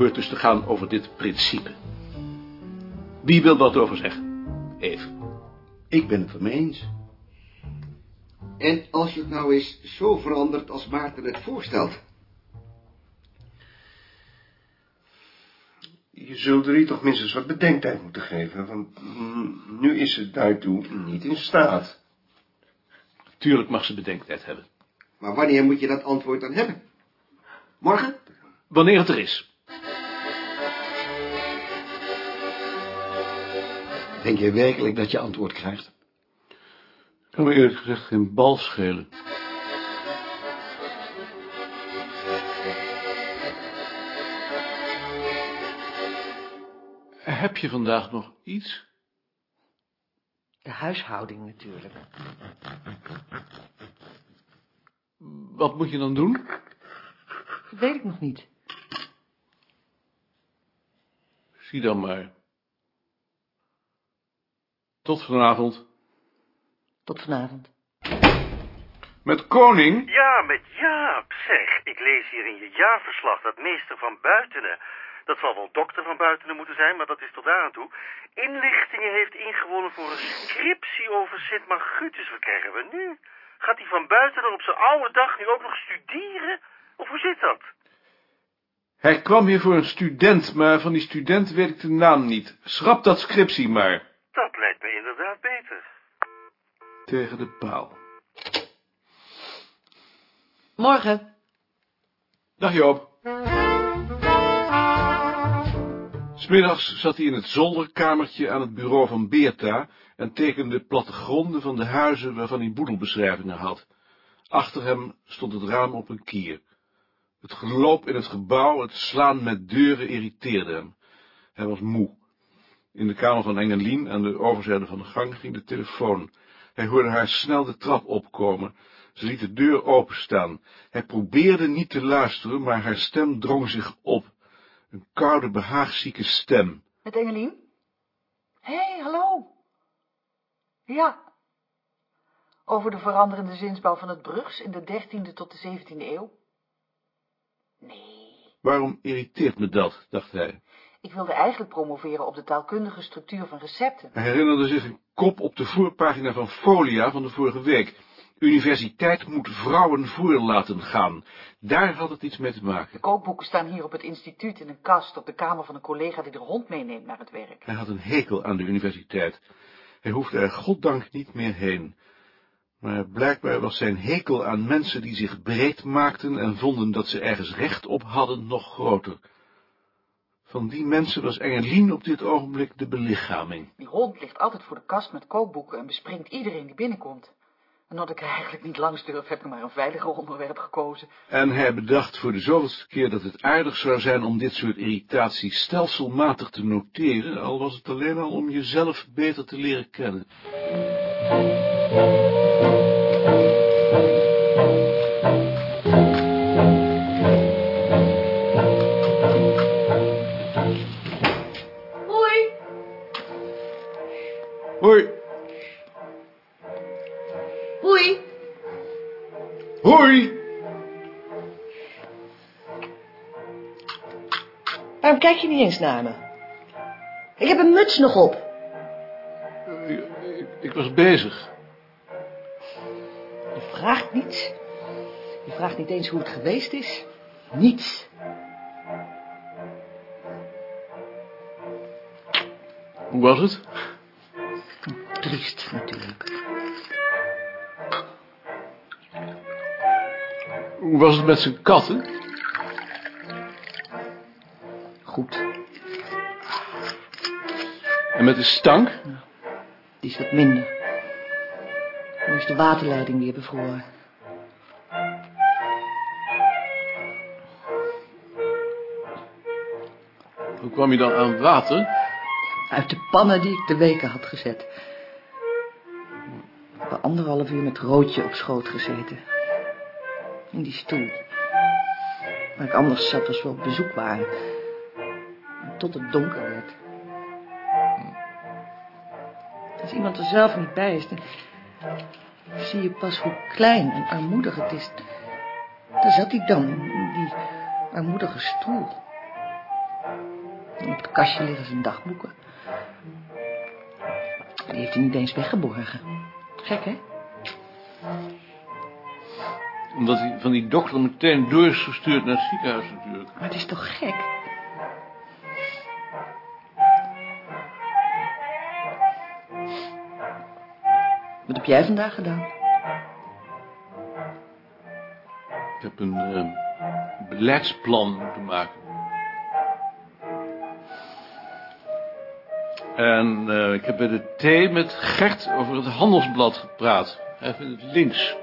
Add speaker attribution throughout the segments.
Speaker 1: hoort dus te gaan over dit principe. Wie wil wat over zeggen? Even.
Speaker 2: Ik ben het ermee eens. En als je het nou eens zo verandert als Maarten het voorstelt.
Speaker 3: Je zult er hier toch minstens wat bedenktijd moeten geven, want nu is ze daartoe niet in staat.
Speaker 1: Tuurlijk mag ze bedenktijd hebben.
Speaker 2: Maar wanneer moet je dat antwoord dan hebben? Morgen?
Speaker 1: Wanneer het er is.
Speaker 4: Denk je werkelijk dat je antwoord krijgt?
Speaker 1: Kan me eerlijk gezegd geen bal schelen. Heb je vandaag nog iets?
Speaker 5: De huishouding natuurlijk.
Speaker 1: Wat moet je dan doen?
Speaker 5: Dat weet ik nog niet.
Speaker 1: Zie dan maar. Tot vanavond.
Speaker 5: Tot vanavond.
Speaker 1: Met koning?
Speaker 6: Ja, met Jaap, zeg. Ik lees hier in je jaarverslag dat meester van Buitenen... dat zal wel dokter van Buitenen moeten zijn, maar dat is tot daar aan toe... inlichtingen heeft ingewonnen voor een scriptie over Sint Margutus. Wat krijgen we nu? Gaat die van Buitenen op zijn oude dag nu ook nog studeren? Of hoe zit dat?
Speaker 1: Hij kwam hier voor een student, maar van die student weet ik de naam niet. Schrap dat scriptie maar.
Speaker 6: Dat lijkt me inderdaad beter.
Speaker 1: Tegen de paal.
Speaker 5: Morgen.
Speaker 1: Dag Joop. Smiddags zat hij in het zolderkamertje aan het bureau van Beerta en tekende plattegronden van de huizen waarvan hij boedelbeschrijvingen had. Achter hem stond het raam op een kier. Het geloop in het gebouw, het slaan met deuren irriteerde hem. Hij was moe. In de kamer van Engelien, aan de overzijde van de gang, ging de telefoon. Hij hoorde haar snel de trap opkomen. Ze liet de deur openstaan. Hij probeerde niet te luisteren, maar haar stem drong zich op. Een koude, behaagzieke stem.
Speaker 7: Met Engelien? Hé, hey, hallo. Ja. Over de veranderende zinsbouw van het Brugs in de 13e tot de 17e eeuw? Nee.
Speaker 1: Waarom irriteert me dat, dacht hij.
Speaker 7: Ik wilde eigenlijk promoveren op de taalkundige structuur van recepten.
Speaker 1: Hij herinnerde zich een kop op de voorpagina van Folia van de vorige week. Universiteit moet vrouwen voor laten gaan. Daar had het iets mee te maken.
Speaker 7: De kookboeken staan hier op het instituut in een kast op de kamer van een collega die de hond meeneemt naar het werk.
Speaker 1: Hij had een hekel aan de universiteit. Hij hoefde er goddank niet meer heen. Maar blijkbaar was zijn hekel aan mensen die zich breed maakten en vonden dat ze ergens recht op hadden nog groter. Van die mensen was Engelien op dit ogenblik de belichaming.
Speaker 7: Die hond ligt altijd voor de kast met kookboeken en bespringt iedereen die binnenkomt. En omdat ik er eigenlijk niet langs durf, heb ik maar een veiliger onderwerp gekozen.
Speaker 1: En hij bedacht voor de zoveelste keer dat het aardig zou zijn om dit soort irritaties stelselmatig te noteren, al was het alleen al om jezelf beter te leren kennen.
Speaker 7: Hoi,
Speaker 1: Hoi.
Speaker 7: hoi!
Speaker 5: Waarom kijk je niet eens naar me? Ik heb een muts nog op.
Speaker 1: Ik, ik, ik was bezig.
Speaker 5: Je vraagt niets. Je vraagt niet eens hoe het geweest is. Niets.
Speaker 1: Hoe was het?
Speaker 5: Triest natuurlijk.
Speaker 1: Hoe was het met zijn katten?
Speaker 5: Goed.
Speaker 1: En met de stank?
Speaker 5: Die is wat minder. Nu is de waterleiding weer bevroren.
Speaker 1: Hoe kwam je dan aan water?
Speaker 5: Uit de pannen die ik de weken had gezet. Er anderhalf uur met Roodje op schoot gezeten. In die stoel. Waar ik anders zat als we op bezoek waren. Tot het donker werd. Als iemand er zelf niet bij is, dan zie je pas hoe klein en armoedig het is. Daar zat hij dan, in die armoedige stoel. En op het kastje liggen zijn dagboeken. Die heeft hij niet eens weggeborgen. Gek, hè?
Speaker 1: Omdat hij van die dokter meteen door is gestuurd naar het ziekenhuis natuurlijk.
Speaker 5: Maar het is toch gek? Wat heb jij vandaag gedaan?
Speaker 1: Ik heb een eh, beleidsplan moeten maken. En eh, ik heb bij de thee met Gert over het handelsblad gepraat. Hij vindt het links.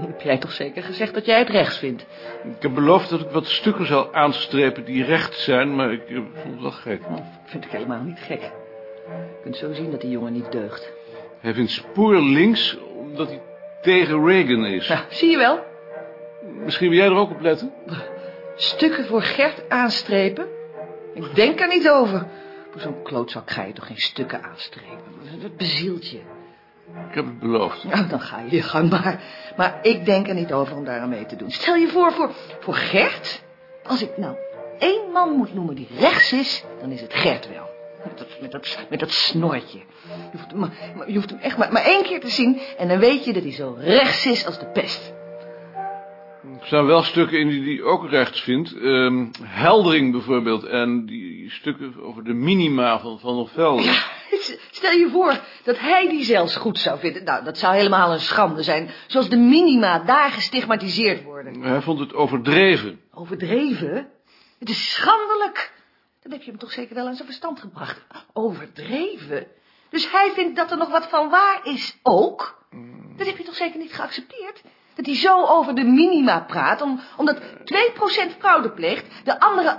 Speaker 5: Heb jij toch zeker gezegd dat jij het rechts vindt?
Speaker 1: Ik heb beloofd dat ik wat stukken zou aanstrepen die recht zijn, maar ik eh, vond het wel gek.
Speaker 5: Oh, vind ik helemaal niet gek. Je kunt zo zien dat die jongen niet deugt.
Speaker 1: Hij vindt spoor links omdat hij tegen Reagan is.
Speaker 5: Ja, zie je wel?
Speaker 1: Misschien wil jij er ook op letten?
Speaker 5: Stukken voor Gert aanstrepen? Ik denk er niet over. Voor zo'n klootzak ga je toch geen stukken aanstrepen? Dat bezielt je.
Speaker 1: Ik heb het beloofd.
Speaker 5: Nou, dan ga je je gang maar. Maar ik denk er niet over om daar aan mee te doen. Stel je voor, voor, voor Gert. Als ik nou één man moet noemen die rechts is, dan is het Gert wel. Met dat, met dat, met dat snortje. Je hoeft, maar- je hoeft hem echt maar, maar één keer te zien... en dan weet je dat hij zo rechts is als de pest.
Speaker 1: Er staan wel stukken in die hij ook rechts vindt. Ehm, Heldering bijvoorbeeld. En die stukken over de minima van Van der Velde.
Speaker 5: Stel je voor dat hij die zelfs goed zou vinden. Nou, dat zou helemaal een schande zijn. Zoals de minima daar gestigmatiseerd worden.
Speaker 1: Hij vond het overdreven.
Speaker 5: Overdreven? Het is schandelijk. Dan heb je hem toch zeker wel aan zijn verstand gebracht. Overdreven? Dus hij vindt dat er nog wat van waar is ook? Dat heb je toch zeker niet geaccepteerd? Dat hij zo over de minima praat, om, omdat 2% fraude pleegt, de andere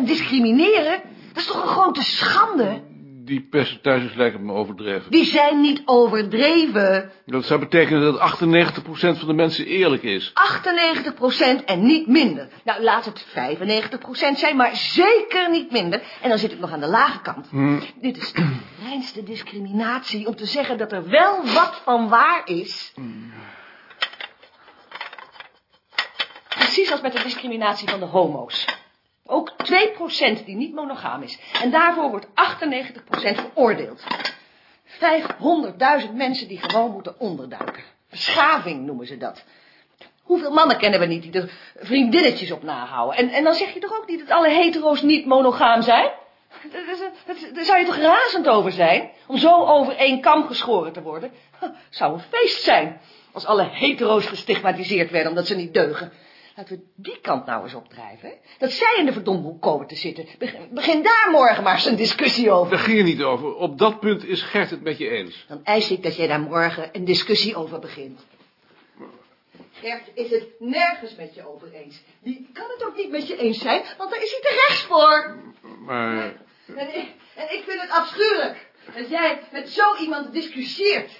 Speaker 5: 98% discrimineren? Dat is toch een grote schande?
Speaker 1: Die percentages lijken me overdreven.
Speaker 5: Die zijn niet overdreven.
Speaker 1: Dat zou betekenen dat 98% van de mensen eerlijk is.
Speaker 5: 98% en niet minder. Nou, laat het 95% zijn, maar zeker niet minder. En dan zit ik nog aan de lage kant. Dit is de reinste discriminatie om te zeggen dat er wel wat van waar is. Precies als met de discriminatie van de homo's. Ook 2% die niet monogaam is. En daarvoor wordt 98% veroordeeld. 500.000 mensen die gewoon moeten onderduiken. Verschaving noemen ze dat. Hoeveel mannen kennen we niet die er vriendinnetjes op nahouden? En, en dan zeg je toch ook niet dat alle hetero's niet monogaam zijn? Daar- zou je toch razend over zijn? Om zo over één kam geschoren te worden? Zou een feest zijn. Als alle hetero's gestigmatiseerd werden omdat ze niet deugen. Laten we die kant nou eens opdrijven. Dat zij in de verdomde hoek komen te zitten. Begin, daar morgen maar eens een discussie over.
Speaker 1: Daar ging het niet over. Op dat punt is Gert het met je eens.
Speaker 5: Dan eis ik dat jij daar morgen een discussie over begint. Gert is het nergens met je over eens. Die kan het ook niet met je eens zijn, want daar is hij te rechts voor.
Speaker 1: Maar
Speaker 5: En ik, en ik vind het afschuwelijk dat jij met zo iemand discussieert.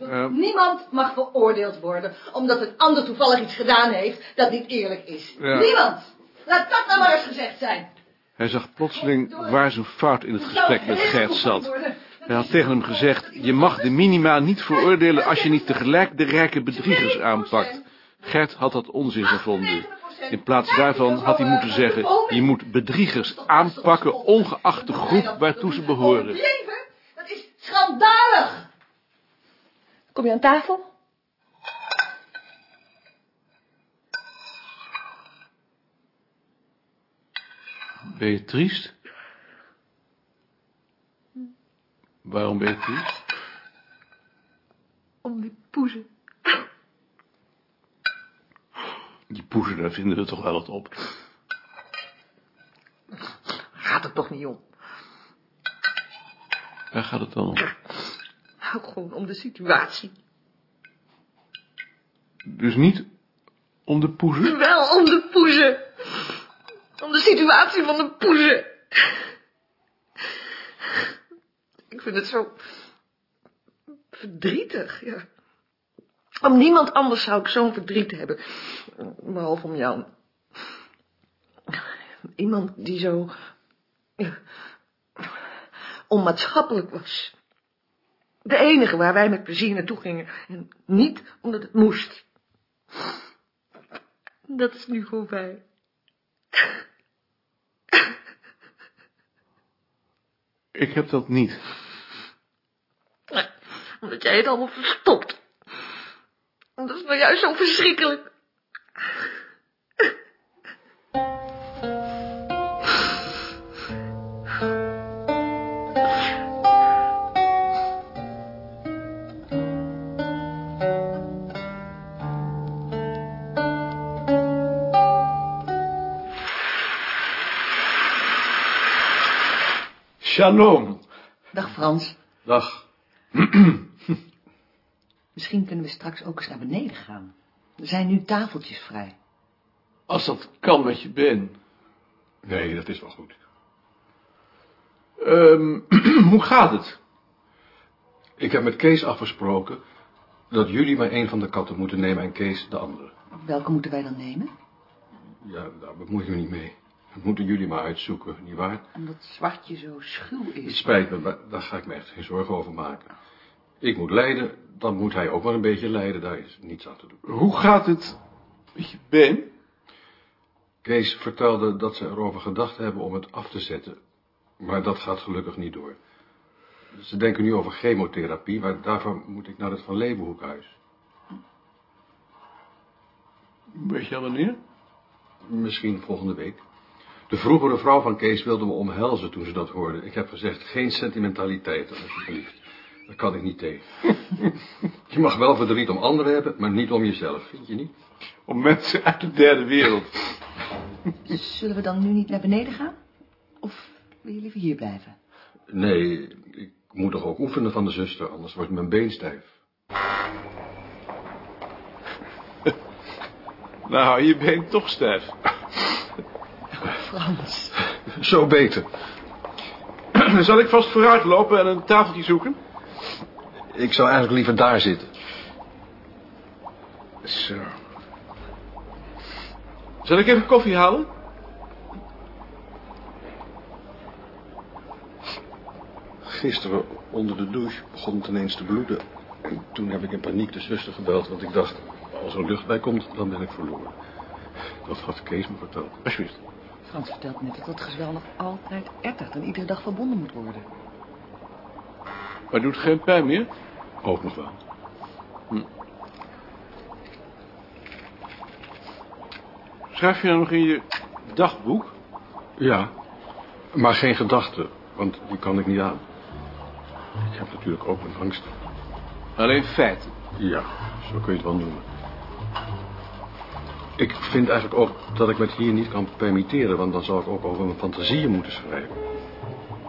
Speaker 1: Ja.
Speaker 5: Niemand mag veroordeeld worden omdat een ander toevallig iets gedaan heeft dat niet eerlijk is.
Speaker 1: Ja.
Speaker 5: Niemand! Laat dat nou maar eens gezegd zijn.
Speaker 1: hij zag plotseling waar zijn fout in het gesprek met Gert zat. Hij had tegen hem gezegd, je mag de minima niet veroordelen als je niet tegelijk de rijke bedriegers aanpakt. Gert had dat onzin gevonden. In plaats daarvan had hij moeten zeggen, je moet bedriegers aanpakken ongeacht de groep waartoe ze behoren.
Speaker 5: Dat is schandalig! Kom je aan tafel?
Speaker 1: Ben je triest? Waarom ben je triest?
Speaker 5: Om die poezen.
Speaker 1: Die poezen, daar vinden we toch wel wat op.
Speaker 5: Gaat het toch niet om?
Speaker 1: Waar gaat het dan om?
Speaker 5: Gewoon om de situatie.
Speaker 1: Dus niet om de poezen?
Speaker 5: Wel om de poezen. Om de situatie van de poezen. Ik vind het zo verdrietig, ja. Om niemand anders zou ik zo'n verdriet hebben. Behalve om jou. Iemand die zo... ja, onmaatschappelijk was. De enige waar wij met plezier naartoe gingen. En niet omdat het moest. Dat is nu voorbij.
Speaker 1: Ik heb dat niet.
Speaker 5: Omdat jij het allemaal verstopt. Dat is nou juist zo verschrikkelijk.
Speaker 1: Shalom.
Speaker 5: Dag Frans.
Speaker 1: Dag.
Speaker 5: Misschien kunnen we straks ook eens naar beneden gaan. Er zijn nu tafeltjes vrij.
Speaker 1: Als dat kan met je been.
Speaker 3: Nee, dat is wel goed.
Speaker 1: Ehm, hoe gaat het?
Speaker 3: Ik heb met Kees afgesproken dat jullie maar één van de katten moeten nemen en Kees de andere.
Speaker 5: Welke moeten wij dan nemen?
Speaker 3: Ja, daar bemoei ik me niet mee. Dat moeten jullie maar uitzoeken, nietwaar?
Speaker 5: Omdat Zwartje zo schuw
Speaker 3: Het
Speaker 5: is.
Speaker 3: spijt me, maar daar ga ik me echt geen zorgen over maken. Ik moet lijden, dan moet hij ook maar een beetje lijden, daar is niets aan te doen.
Speaker 1: Hoe gaat het met je been?
Speaker 3: Kees vertelde dat ze erover gedacht hebben om het af te zetten, maar dat gaat gelukkig niet door. Ze denken nu over chemotherapie, maar daarvoor moet ik naar het Van Leeuwenhoekhuis.
Speaker 1: Weet je al wanneer?
Speaker 3: Misschien volgende week. De vroegere vrouw van Kees wilde me omhelzen toen ze dat hoorde. Ik heb gezegd, geen sentimentaliteit, alsjeblieft. Dat kan ik niet tegen. Je mag wel verdriet om anderen hebben, maar niet om jezelf, vind je niet?
Speaker 1: Om mensen uit de derde wereld.
Speaker 5: Zullen we dan nu niet naar beneden gaan? Of wil je liever hier blijven?
Speaker 3: Nee, ik moet toch ook oefenen van de zuster, anders wordt mijn been stijf.
Speaker 1: Nou, hou je been toch stijf.
Speaker 5: Frans.
Speaker 3: Zo beter.
Speaker 1: Zal ik vast vooruit lopen en een tafeltje zoeken?
Speaker 3: Ik zou eigenlijk liever daar zitten.
Speaker 1: Zo. Zal ik even koffie halen?
Speaker 3: Gisteren onder de douche begon het ineens te bloeden. En toen heb ik in paniek de zuster gebeld, want ik dacht, als er lucht bij komt, dan ben ik verloren. Dat had Kees me verteld.
Speaker 1: Alsjeblieft.
Speaker 5: Frans vertelt net dat dat gezwel nog altijd ettert en iedere dag verbonden moet worden.
Speaker 1: Maar doet geen pijn meer?
Speaker 3: Ook nog wel.
Speaker 1: Schrijf je nou nog in je dagboek?
Speaker 3: Ja, maar geen gedachten, want die kan ik niet aan. Ik heb natuurlijk ook een angst.
Speaker 1: Alleen feiten.
Speaker 3: Ja, zo kun je het wel noemen. Ik vind eigenlijk ook dat ik me het hier niet kan permitteren, want dan zou ik ook over mijn fantasieën moeten schrijven.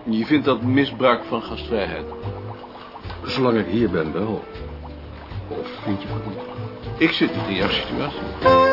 Speaker 1: Je vindt dat misbruik van gastvrijheid.
Speaker 3: Zolang ik hier ben wel. Of vind je van niet?
Speaker 1: Ik zit niet in jouw situatie.